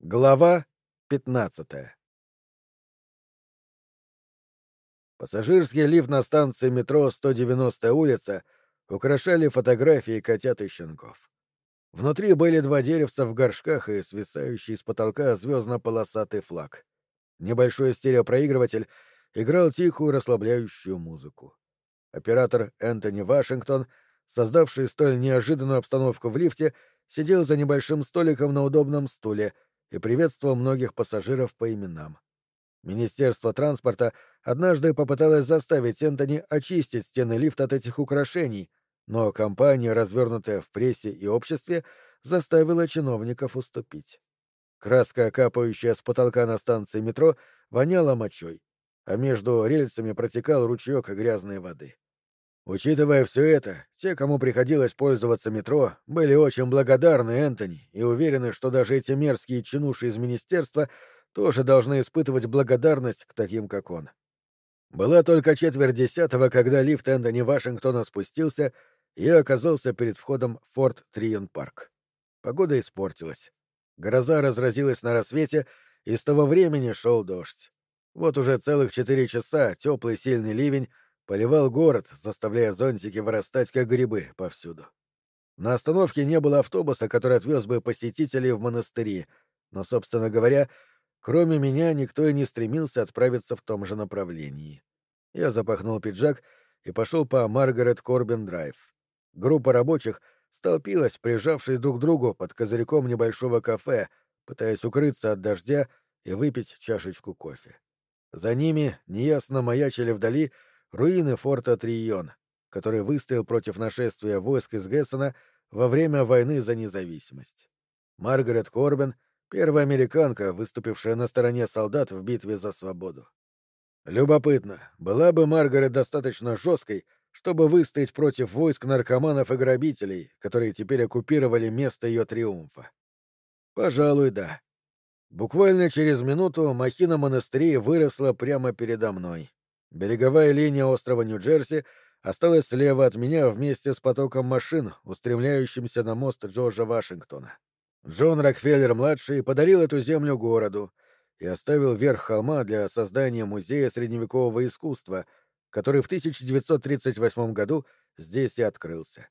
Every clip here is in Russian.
Глава 15 Пассажирский лифт на станции метро 190-я улица украшали фотографии котят и щенков. Внутри были два деревца в горшках и свисающий с потолка звездно-полосатый флаг. Небольшой стереопроигрыватель играл тихую расслабляющую музыку. Оператор Энтони Вашингтон, создавший столь неожиданную обстановку в лифте, сидел за небольшим столиком на удобном стуле — и приветствовал многих пассажиров по именам. Министерство транспорта однажды попыталось заставить Энтони очистить стены лифта от этих украшений, но компания, развернутая в прессе и обществе, заставила чиновников уступить. Краска, капающая с потолка на станции метро, воняла мочой, а между рельсами протекал ручеек грязной воды. Учитывая все это, те, кому приходилось пользоваться метро, были очень благодарны Энтони и уверены, что даже эти мерзкие чинуши из министерства тоже должны испытывать благодарность к таким, как он. Была только четверть десятого, когда лифт Энтони Вашингтона спустился и оказался перед входом в Форт Трион Парк. Погода испортилась. Гроза разразилась на рассвете, и с того времени шел дождь. Вот уже целых четыре часа теплый сильный ливень поливал город, заставляя зонтики вырастать, как грибы, повсюду. На остановке не было автобуса, который отвез бы посетителей в монастыри, но, собственно говоря, кроме меня никто и не стремился отправиться в том же направлении. Я запахнул пиджак и пошел по Маргарет Корбин Драйв. Группа рабочих столпилась, прижавшись друг к другу под козырьком небольшого кафе, пытаясь укрыться от дождя и выпить чашечку кофе. За ними неясно маячили вдали — руины форта Трион, который выстоял против нашествия войск из Гессена во время войны за независимость. Маргарет Корбин — первая американка, выступившая на стороне солдат в битве за свободу. Любопытно, была бы Маргарет достаточно жесткой, чтобы выстоять против войск наркоманов и грабителей, которые теперь оккупировали место ее триумфа? Пожалуй, да. Буквально через минуту махина монастырей выросла прямо передо мной. Береговая линия острова Нью-Джерси осталась слева от меня вместе с потоком машин, устремляющимся на мост Джорджа Вашингтона. Джон Рокфеллер-младший подарил эту землю городу и оставил верх холма для создания музея средневекового искусства, который в 1938 году здесь и открылся.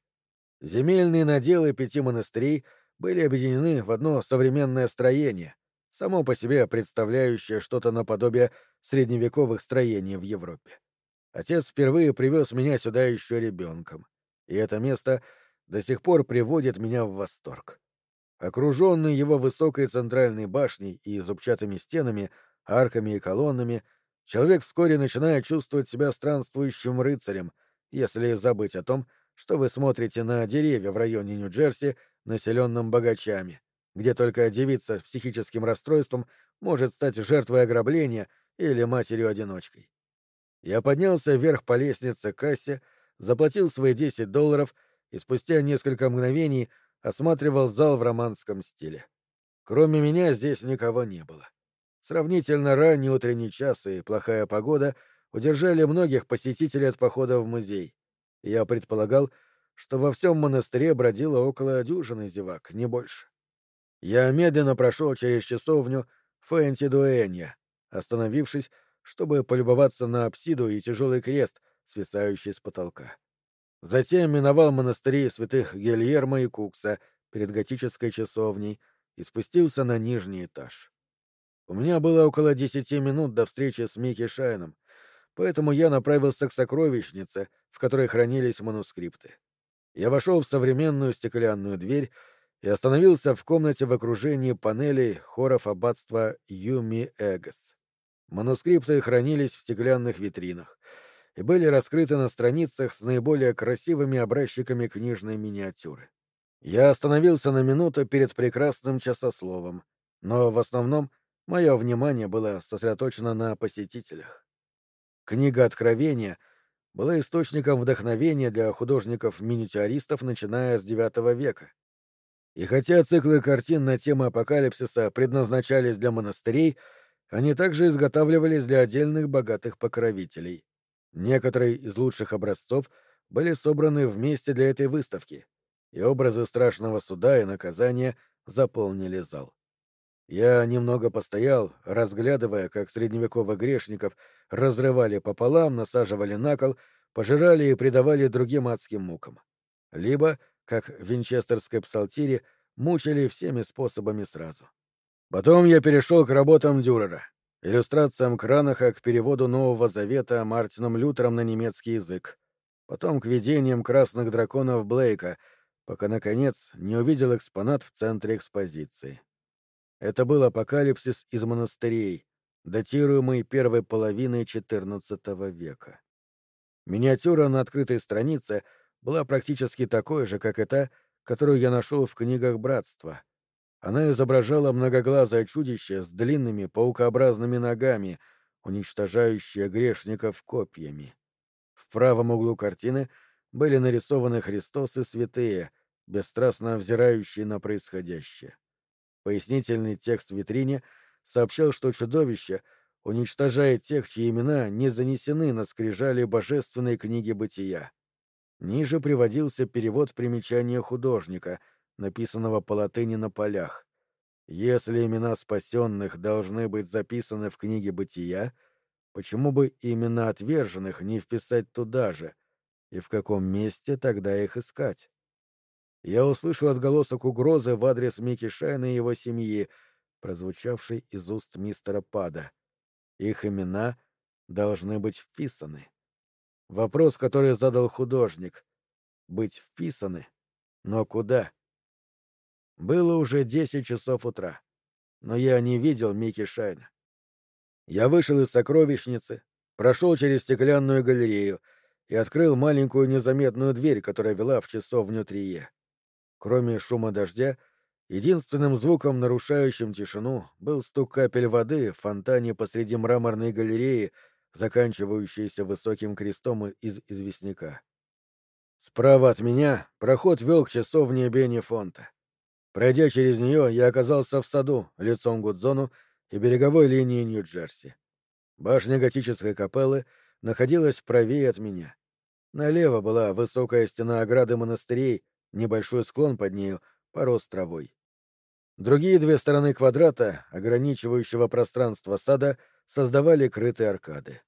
Земельные наделы пяти монастырей были объединены в одно современное строение, само по себе представляющее что-то наподобие средневековых строений в Европе. Отец впервые привез меня сюда еще ребенком, и это место до сих пор приводит меня в восторг. Окруженный его высокой центральной башней и зубчатыми стенами, арками и колоннами, человек вскоре начинает чувствовать себя странствующим рыцарем, если забыть о том, что вы смотрите на деревья в районе Нью-Джерси, населенном богачами, где только девица с психическим расстройством может стать жертвой ограбления или матерью-одиночкой. Я поднялся вверх по лестнице к кассе, заплатил свои 10 долларов и спустя несколько мгновений осматривал зал в романском стиле. Кроме меня здесь никого не было. Сравнительно ранний утренний час и плохая погода удержали многих посетителей от похода в музей. Я предполагал, что во всем монастыре бродило около дюжины зевак, не больше. Я медленно прошел через часовню Фэнти-Дуэнья, остановившись, чтобы полюбоваться на апсиду и тяжелый крест, свисающий с потолка. Затем миновал монастыри святых Гельерма и Кукса перед готической часовней и спустился на нижний этаж. У меня было около десяти минут до встречи с Микки Шайном, поэтому я направился к сокровищнице, в которой хранились манускрипты. Я вошел в современную стеклянную дверь и остановился в комнате в окружении панелей хоров аббатства Юми Эгос. Манускрипты хранились в стеклянных витринах и были раскрыты на страницах с наиболее красивыми образчиками книжной миниатюры. Я остановился на минуту перед прекрасным часословом, но в основном мое внимание было сосредоточено на посетителях. Книга Откровения была источником вдохновения для художников-миниатюристов, начиная с IX века, и хотя циклы картин на тему апокалипсиса предназначались для монастырей, они также изготавливались для отдельных богатых покровителей. Некоторые из лучших образцов были собраны вместе для этой выставки, и образы страшного суда и наказания заполнили зал. Я немного постоял, разглядывая, как средневековых грешников разрывали пополам, насаживали на кол, пожирали и предавали другим адским мукам. Либо, как в винчестерской псалтире, мучили всеми способами сразу. Потом я перешел к работам Дюрера, иллюстрациям Кранаха к переводу Нового Завета Мартином Лютером на немецкий язык, потом к видениям красных драконов Блейка, пока, наконец, не увидел экспонат в центре экспозиции. Это был апокалипсис из монастырей, датируемый первой половиной XIV века. Миниатюра на открытой странице была практически такой же, как и та, которую я нашел в книгах братства. Она изображала многоглазое чудище с длинными паукообразными ногами, уничтожающее грешников копьями. В правом углу картины были нарисованы Христос и святые, бесстрастно взирающие на происходящее. Пояснительный текст в витрине сообщал, что чудовище уничтожает тех, чьи имена не занесены на скрижали божественной книги бытия. Ниже приводился перевод примечания художника, написанного по латыни на полях. Если имена спасенных должны быть записаны в книге бытия, почему бы имена отверженных не вписать туда же, и в каком месте тогда их искать? я услышал отголосок угрозы в адрес Микки Шайна и его семьи, прозвучавший из уст мистера Пада. Их имена должны быть вписаны. Вопрос, который задал художник. Быть вписаны? Но куда? Было уже десять часов утра, но я не видел Микки Шайна. Я вышел из сокровищницы, прошел через стеклянную галерею и открыл маленькую незаметную дверь, которая вела в часовню Трие. Кроме шума дождя, единственным звуком, нарушающим тишину, был стук капель воды в фонтане посреди мраморной галереи, заканчивающейся высоким крестом из известняка. Справа от меня проход вел к часовне Бенни Фонта. Пройдя через нее, я оказался в саду, лицом к Гудзону и береговой линии Нью-Джерси. Башня готической капеллы находилась правее от меня. Налево была высокая стена ограды монастырей, Небольшой склон под нею порос травой. Другие две стороны квадрата, ограничивающего пространство сада, создавали крытые аркады.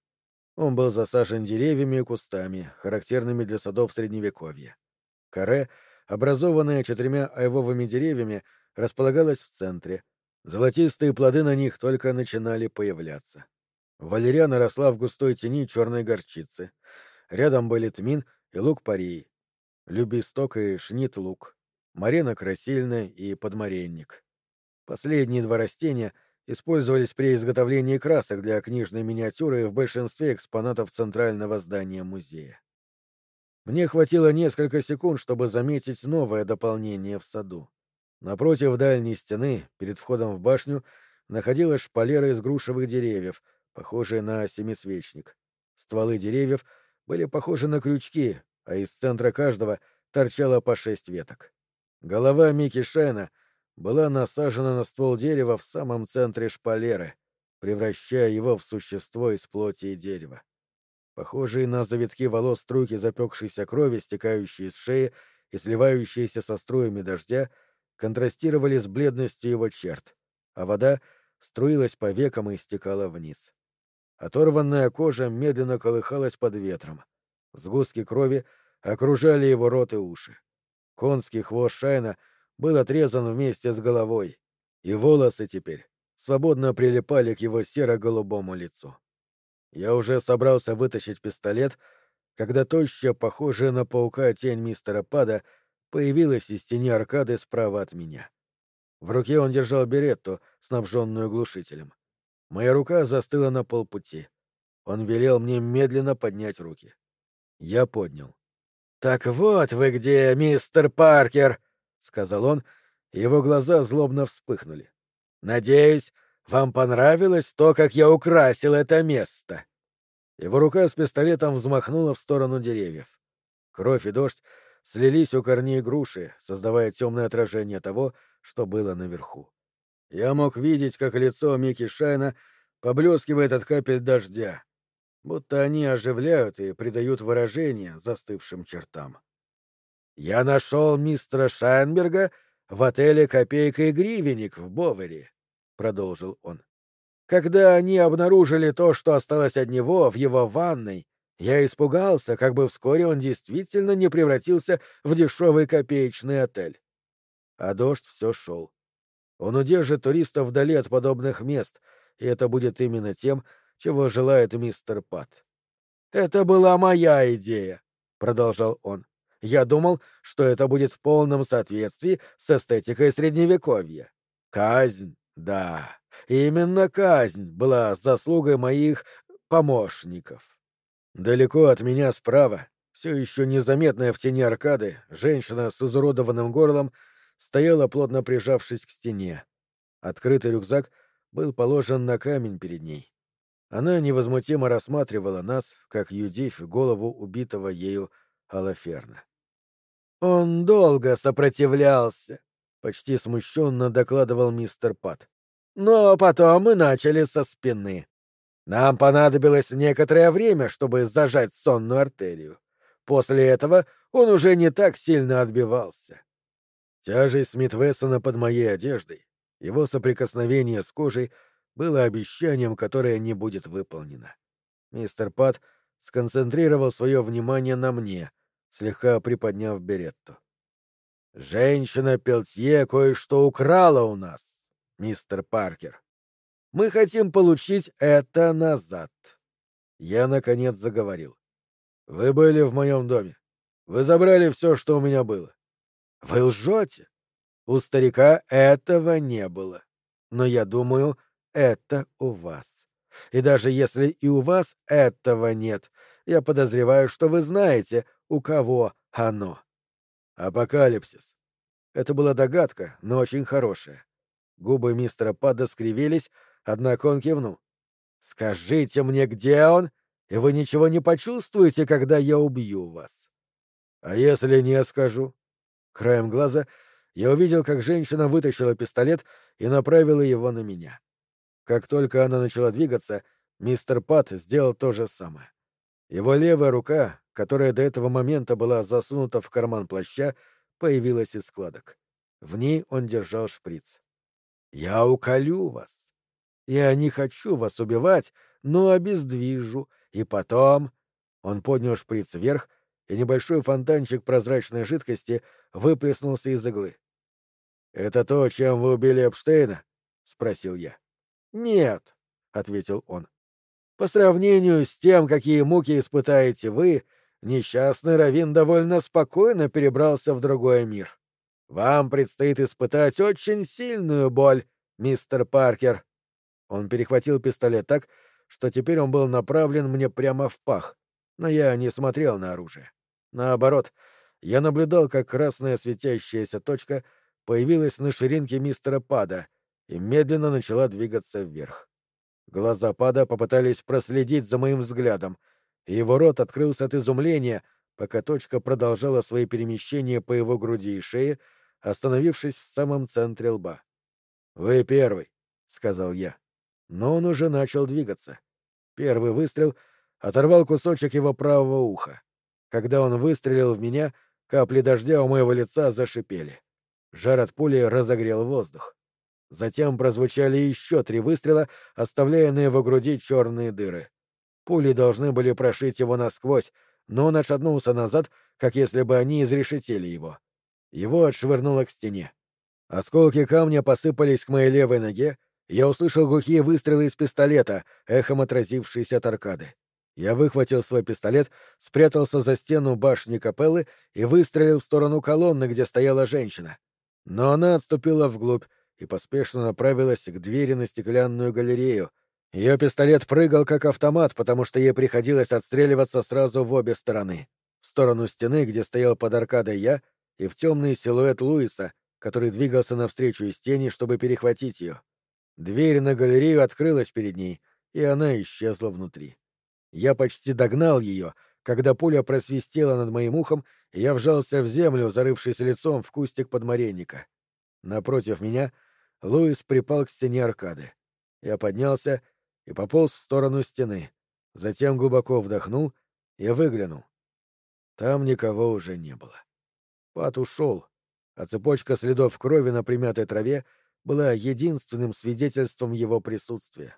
Он был засажен деревьями и кустами, характерными для садов Средневековья. Каре, образованное четырьмя айвовыми деревьями, располагалось в центре. Золотистые плоды на них только начинали появляться. Валериана росла в густой тени черной горчицы. Рядом были тмин и лук парии любисток и шнит-лук, марена красильная и подмаренник. Последние два растения использовались при изготовлении красок для книжной миниатюры в большинстве экспонатов центрального здания музея. Мне хватило несколько секунд, чтобы заметить новое дополнение в саду. Напротив дальней стены, перед входом в башню, находилась шпалера из грушевых деревьев, похожая на семисвечник. Стволы деревьев были похожи на крючки, а из центра каждого торчало по шесть веток. Голова Микки Шайна была насажена на ствол дерева в самом центре шпалеры, превращая его в существо из плоти и дерева. Похожие на завитки волос струйки запекшейся крови, стекающие из шеи и сливающиеся со струями дождя, контрастировали с бледностью его черт, а вода струилась по векам и стекала вниз. Оторванная кожа медленно колыхалась под ветром. Сгустки крови окружали его рот и уши. Конский хвост Шайна был отрезан вместе с головой, и волосы теперь свободно прилипали к его серо-голубому лицу. Я уже собрался вытащить пистолет, когда тощая, похожая на паука тень мистера Пада, появилась из тени аркады справа от меня. В руке он держал беретту, снабженную глушителем. Моя рука застыла на полпути. Он велел мне медленно поднять руки. Я поднял. «Так вот вы где, мистер Паркер!» — сказал он, и его глаза злобно вспыхнули. «Надеюсь, вам понравилось то, как я украсил это место?» Его рука с пистолетом взмахнула в сторону деревьев. Кровь и дождь слились у корней груши, создавая темное отражение того, что было наверху. Я мог видеть, как лицо Микки Шайна поблескивает от капель дождя, будто они оживляют и придают выражение застывшим чертам. «Я нашел мистера Шайнберга в отеле «Копейка и гривенник» в Бовере. продолжил он. Когда они обнаружили то, что осталось от него в его ванной, я испугался, как бы вскоре он действительно не превратился в дешевый копеечный отель. А дождь все шел. Он удержит туристов вдали от подобных мест, и это будет именно тем, чего желает мистер Пат. «Это была моя идея», — продолжал он. «Я думал, что это будет в полном соответствии с эстетикой Средневековья. Казнь, да, именно казнь была заслугой моих помощников». Далеко от меня справа, все еще незаметная в тени аркады, женщина с изуродованным горлом стояла, плотно прижавшись к стене. Открытый рюкзак был положен на камень перед ней. Она невозмутимо рассматривала нас, как Юдивь голову убитого ею Алаферна. «Он долго сопротивлялся», — почти смущенно докладывал мистер Пат. «Но потом мы начали со спины. Нам понадобилось некоторое время, чтобы зажать сонную артерию. После этого он уже не так сильно отбивался. Тяжесть Смит-Вессона под моей одеждой, его соприкосновение с кожей было обещанием, которое не будет выполнено. Мистер Пат сконцентрировал свое внимание на мне, слегка приподняв беретту. «Женщина Пелтье кое-что украла у нас, мистер Паркер. Мы хотим получить это назад. Я, наконец, заговорил. Вы были в моем доме. Вы забрали все, что у меня было. Вы лжете. У старика этого не было. Но я думаю, это у вас. И даже если и у вас этого нет, я подозреваю, что вы знаете, у кого оно. Апокалипсис. Это была догадка, но очень хорошая. Губы мистера Падда скривились, Однако он кивнул. «Скажите мне, где он, и вы ничего не почувствуете, когда я убью вас». «А если не скажу?» Краем глаза я увидел, как женщина вытащила пистолет и направила его на меня. Как только она начала двигаться, мистер Пат сделал то же самое. Его левая рука, которая до этого момента была засунута в карман плаща, появилась из складок. В ней он держал шприц. «Я уколю вас», я не хочу вас убивать, но обездвижу. И потом...» Он поднял шприц вверх, и небольшой фонтанчик прозрачной жидкости выплеснулся из иглы. «Это то, чем вы убили Эпштейна?» — спросил я. «Нет», — ответил он. «По сравнению с тем, какие муки испытаете вы, несчастный Равин довольно спокойно перебрался в другой мир. Вам предстоит испытать очень сильную боль, мистер Паркер. Он перехватил пистолет так, что теперь он был направлен мне прямо в пах, но я не смотрел на оружие. Наоборот, я наблюдал, как красная светящаяся точка появилась на ширинке мистера Пада и медленно начала двигаться вверх. Глаза Пада попытались проследить за моим взглядом, и его рот открылся от изумления, пока точка продолжала свои перемещения по его груди и шее, остановившись в самом центре лба. «Вы первый», — сказал я но он уже начал двигаться. Первый выстрел оторвал кусочек его правого уха. Когда он выстрелил в меня, капли дождя у моего лица зашипели. Жар от пули разогрел воздух. Затем прозвучали еще три выстрела, оставляя на его груди черные дыры. Пули должны были прошить его насквозь, но он отшатнулся назад, как если бы они изрешетили его. Его отшвырнуло к стене. Осколки камня посыпались к моей левой ноге, я услышал глухие выстрелы из пистолета, эхом отразившиеся от аркады. Я выхватил свой пистолет, спрятался за стену башни капеллы и выстрелил в сторону колонны, где стояла женщина. Но она отступила вглубь и поспешно направилась к двери на стеклянную галерею. Ее пистолет прыгал как автомат, потому что ей приходилось отстреливаться сразу в обе стороны. В сторону стены, где стоял под аркадой я, и в темный силуэт Луиса, который двигался навстречу из тени, чтобы перехватить ее. Дверь на галерею открылась перед ней, и она исчезла внутри. Я почти догнал ее, когда пуля просвистела над моим ухом, и я вжался в землю, зарывшись лицом в кустик подмаренника. Напротив меня Луис припал к стене аркады. Я поднялся и пополз в сторону стены, затем глубоко вдохнул и выглянул. Там никого уже не было. Пат ушел, а цепочка следов крови на примятой траве — была единственным свидетельством его присутствия.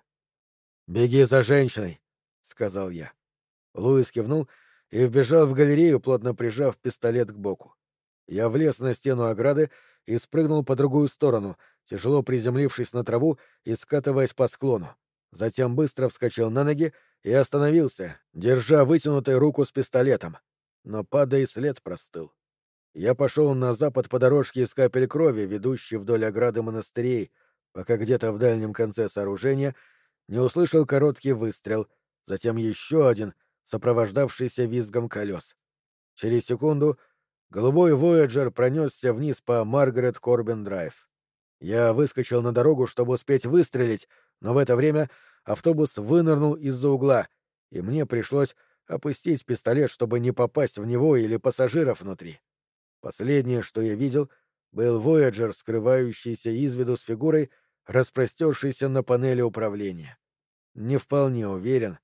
«Беги за женщиной», — сказал я. Луис кивнул и вбежал в галерею, плотно прижав пистолет к боку. Я влез на стену ограды и спрыгнул по другую сторону, тяжело приземлившись на траву и скатываясь по склону. Затем быстро вскочил на ноги и остановился, держа вытянутой руку с пистолетом. Но падая след простыл. Я пошел на запад по дорожке из капель крови, ведущей вдоль ограды монастырей, пока где-то в дальнем конце сооружения не услышал короткий выстрел, затем еще один, сопровождавшийся визгом колес. Через секунду голубой Вояджер пронесся вниз по Маргарет Корбин Драйв. Я выскочил на дорогу, чтобы успеть выстрелить, но в это время автобус вынырнул из-за угла, и мне пришлось опустить пистолет, чтобы не попасть в него или пассажиров внутри. Последнее, что я видел, был Вояджер, скрывающийся из виду с фигурой, распростершийся на панели управления. Не вполне уверен,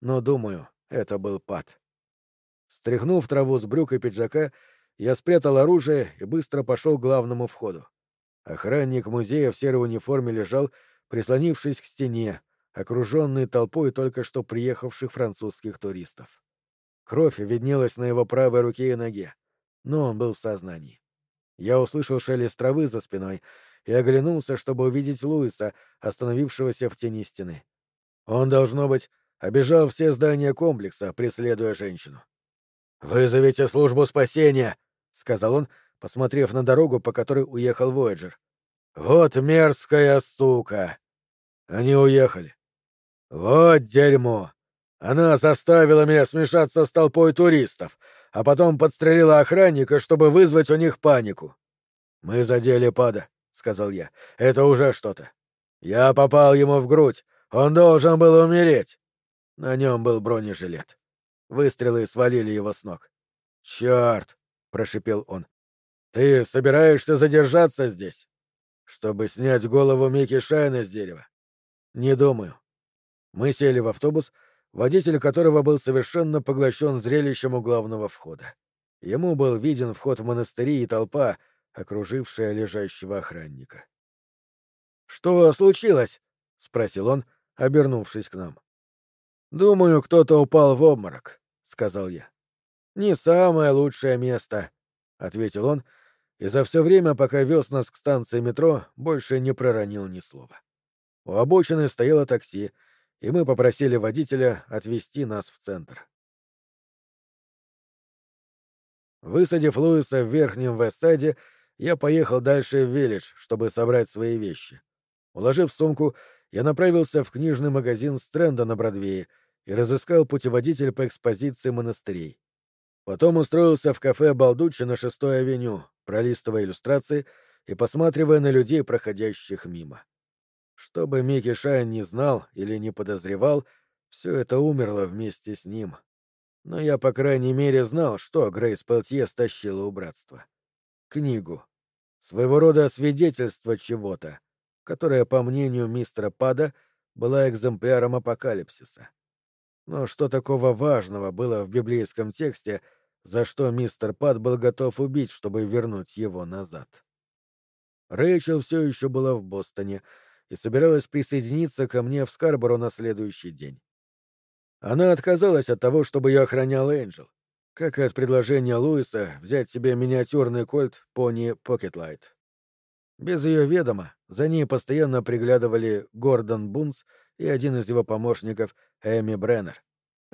но думаю, это был пад. Стряхнув траву с брюк и пиджака, я спрятал оружие и быстро пошел к главному входу. Охранник музея в серой униформе лежал, прислонившись к стене, окруженный толпой только что приехавших французских туристов. Кровь виднелась на его правой руке и ноге, но он был в сознании. Я услышал шелест травы за спиной и оглянулся, чтобы увидеть Луиса, остановившегося в тени стены. Он, должно быть, обежал все здания комплекса, преследуя женщину. «Вызовите службу спасения!» — сказал он, посмотрев на дорогу, по которой уехал Вояджер. «Вот мерзкая сука!» Они уехали. Вот дерьмо! Она заставила меня смешаться с толпой туристов, а потом подстрелила охранника, чтобы вызвать у них панику. «Мы задели пада», — сказал я. «Это уже что-то. Я попал ему в грудь, он должен был умереть. На нем был бронежилет. Выстрелы свалили его с ног. Черт! прошипел он. Ты собираешься задержаться здесь? Чтобы снять голову Микки Шайна с дерева? Не думаю. Мы сели в автобус, водитель которого был совершенно поглощен зрелищем у главного входа. Ему был виден вход в монастыри и толпа, окружившая лежащего охранника. «Что случилось?» — спросил он, обернувшись к нам. «Думаю, кто-то упал в обморок», — сказал я. «Не самое лучшее место», — ответил он, и за все время, пока вез нас к станции метро, больше не проронил ни слова. У обочины стояло такси, и мы попросили водителя отвезти нас в центр. Высадив Луиса в верхнем Вестсайде, я поехал дальше в Виллидж, чтобы собрать свои вещи. Уложив сумку, я направился в книжный магазин Стрэнда на Бродвее и разыскал путеводитель по экспозиции монастырей. Потом устроился в кафе Балдуччи на шестой авеню, пролистывая иллюстрации и посматривая на людей, проходящих мимо. Что бы Микки Шайн не знал или не подозревал, все это умерло вместе с ним. Но я, по крайней мере, знал, что Грейс Пелтье стащила у братства. Книгу. Своего рода свидетельство чего-то, которая, по мнению мистера Пада, была экземпляром апокалипсиса. Но что такого важного было в библейском тексте, за что мистер Пад был готов убить, чтобы вернуть его назад? Рэйчел все еще была в Бостоне и собиралась присоединиться ко мне в Скарборо на следующий день. Она отказалась от того, чтобы я охранял Энджел, как и от предложения Луиса взять себе миниатюрный Colt Pony Pocketlite. Без ее ведома за ней постоянно приглядывали Гордон Бунс и один из его помощников Эми Бреннер.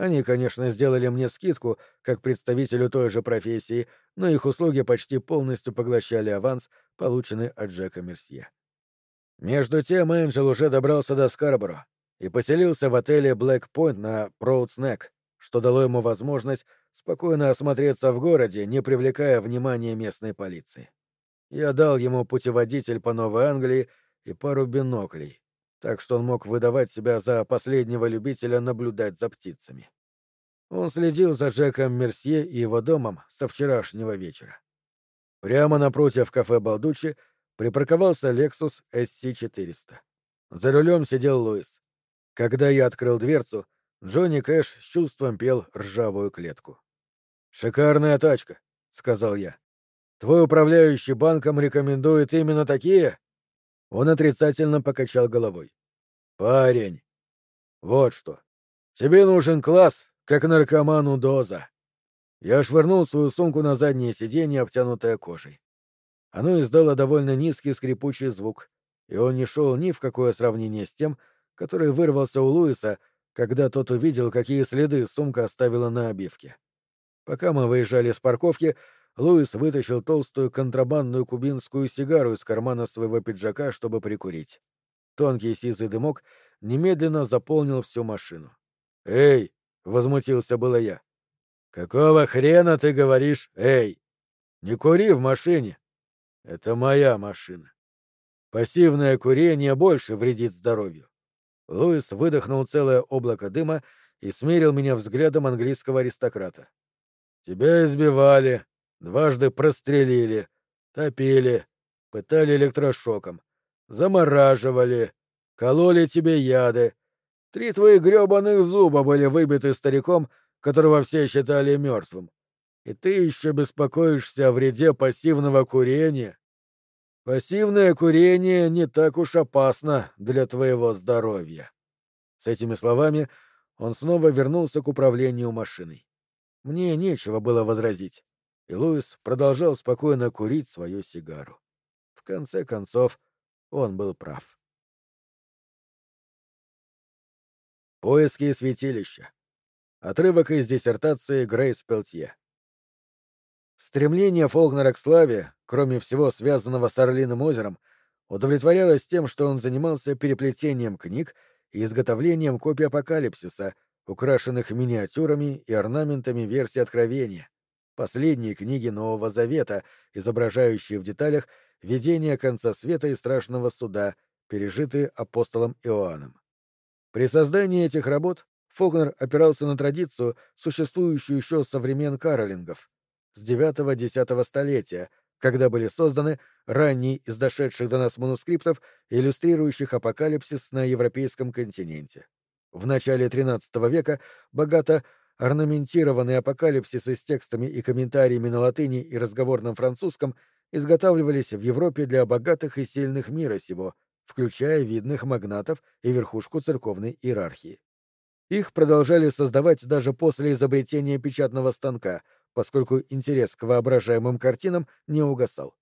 Они, конечно, сделали мне скидку, как представителю той же профессии, но их услуги почти полностью поглощали аванс, полученный от Джека Мерсье. Между тем Энджел уже добрался до Скарборо и поселился в отеле Блэк Пойнт на Проудснек, что дало ему возможность спокойно осмотреться в городе, не привлекая внимания местной полиции. Я дал ему путеводитель по Новой Англии и пару биноклей, так что он мог выдавать себя за последнего любителя наблюдать за птицами. Он следил за Джеком Мерсье и его домом со вчерашнего вечера. Прямо напротив кафе Балдучи припарковался Lexus SC400. За рулем сидел Луис. Когда я открыл дверцу, Джонни Кэш с чувством пел ржавую клетку. «Шикарная тачка», — сказал я. Твой управляющий банком рекомендует именно такие? Он отрицательно покачал головой. «Парень, вот что. Тебе нужен класс, как наркоману доза». Я швырнул свою сумку на заднее сиденье, обтянутое кожей. Оно издало довольно низкий скрипучий звук, и он не шел ни в какое сравнение с тем, который вырвался у Луиса, когда тот увидел, какие следы сумка оставила на обивке. Пока мы выезжали с парковки, Луис вытащил толстую контрабандную кубинскую сигару из кармана своего пиджака, чтобы прикурить. Тонкий сизый дымок немедленно заполнил всю машину. «Эй!» — возмутился было я. «Какого хрена ты говоришь «эй»? Не кури в машине. Это моя машина. Пассивное курение больше вредит здоровью». Луис выдохнул целое облако дыма и смерил меня взглядом английского аристократа. «Тебя избивали, дважды прострелили, топили, пытали электрошоком, замораживали, кололи тебе яды. Три твои грёбаных зуба были выбиты стариком, которого все считали мертвым. И ты еще беспокоишься о вреде пассивного курения? Пассивное курение не так уж опасно для твоего здоровья. С этими словами он снова вернулся к управлению машиной. Мне нечего было возразить, и Луис продолжал спокойно курить свою сигару. В конце концов, он был прав. Поиски святилища. Отрывок из диссертации Грейс Пелтье. Стремление Фолкнера к славе, кроме всего связанного с Орлиным озером, удовлетворялось тем, что он занимался переплетением книг и изготовлением копий апокалипсиса, украшенных миниатюрами и орнаментами версии Откровения, последние книги Нового Завета, изображающие в деталях видение конца света и страшного суда, пережитые апостолом Иоанном. При создании этих работ Фогнер опирался на традицию, существующую еще со времен каролингов, с IX-X столетия, когда были созданы ранние из дошедших до нас манускриптов, иллюстрирующих апокалипсис на европейском континенте. В начале XIII века богато орнаментированные апокалипсисы с текстами и комментариями на латыни и разговорном французском изготавливались в Европе для богатых и сильных мира сего, включая видных магнатов и верхушку церковной иерархии. Их продолжали создавать даже после изобретения печатного станка, поскольку интерес к воображаемым картинам не угасал.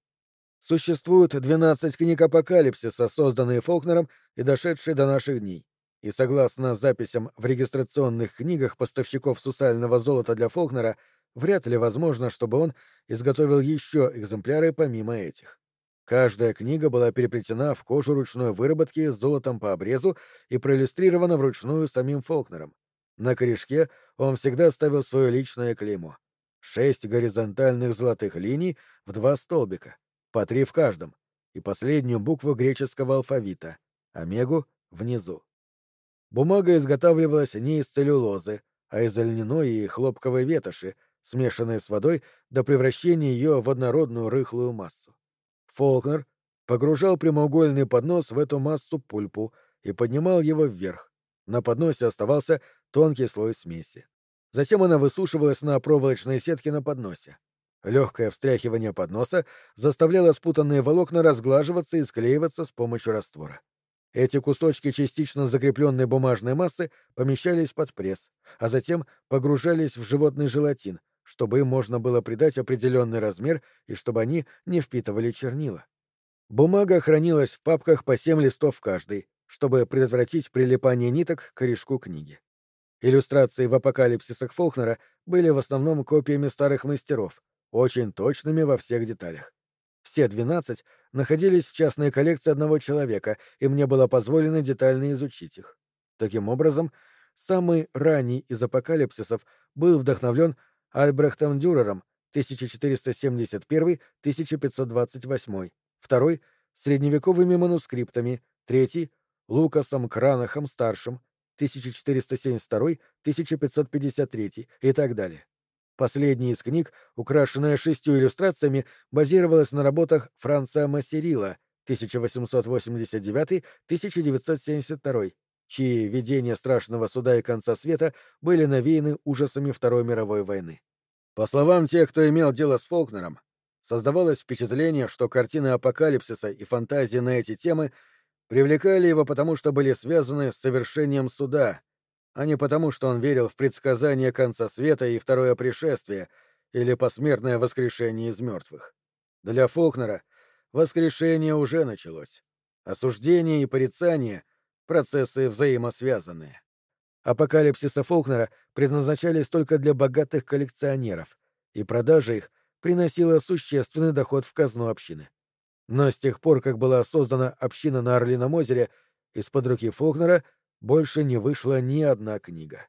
Существует 12 книг апокалипсиса, созданные Фолкнером и дошедшие до наших дней. И согласно записям в регистрационных книгах поставщиков сусального золота для Фолкнера, вряд ли возможно, чтобы он изготовил еще экземпляры помимо этих. Каждая книга была переплетена в кожу ручной выработки с золотом по обрезу и проиллюстрирована вручную самим Фолкнером. На корешке он всегда ставил свое личное клеймо. Шесть горизонтальных золотых линий в два столбика, по три в каждом, и последнюю букву греческого алфавита — омегу — внизу. Бумага изготавливалась не из целлюлозы, а из льняной и хлопковой ветоши, смешанной с водой до превращения ее в однородную рыхлую массу. Фолкнер погружал прямоугольный поднос в эту массу пульпу и поднимал его вверх. На подносе оставался тонкий слой смеси. Затем она высушивалась на проволочной сетке на подносе. Легкое встряхивание подноса заставляло спутанные волокна разглаживаться и склеиваться с помощью раствора. Эти кусочки частично закрепленной бумажной массы помещались под пресс, а затем погружались в животный желатин, чтобы им можно было придать определенный размер и чтобы они не впитывали чернила. Бумага хранилась в папках по семь листов в каждой, чтобы предотвратить прилипание ниток к корешку книги. Иллюстрации в апокалипсисах Фолкнера были в основном копиями старых мастеров, очень точными во всех деталях. Все двенадцать находились в частной коллекции одного человека, и мне было позволено детально изучить их. Таким образом, самый ранний из апокалипсисов был вдохновлен Альбрехтом Дюрером 1471-1528, второй — средневековыми манускриптами, третий — Лукасом Кранахом-старшим 1472-1553 и так далее. Последняя из книг, украшенная шестью иллюстрациями, базировалась на работах Франца Массерила 1889-1972, чьи видения страшного суда и конца света были навеяны ужасами Второй мировой войны. По словам тех, кто имел дело с Фолкнером, создавалось впечатление, что картины апокалипсиса и фантазии на эти темы привлекали его потому, что были связаны с совершением суда, а не потому, что он верил в предсказание конца света и второе пришествие или посмертное воскрешение из мертвых. Для Фокнера воскрешение уже началось. Осуждение и порицание — процессы взаимосвязанные. Апокалипсисы Фолкнера предназначались только для богатых коллекционеров, и продажа их приносила существенный доход в казну общины. Но с тех пор, как была создана община на Орлином озере, из-под руки Фолкнера больше не вышла ни одна книга.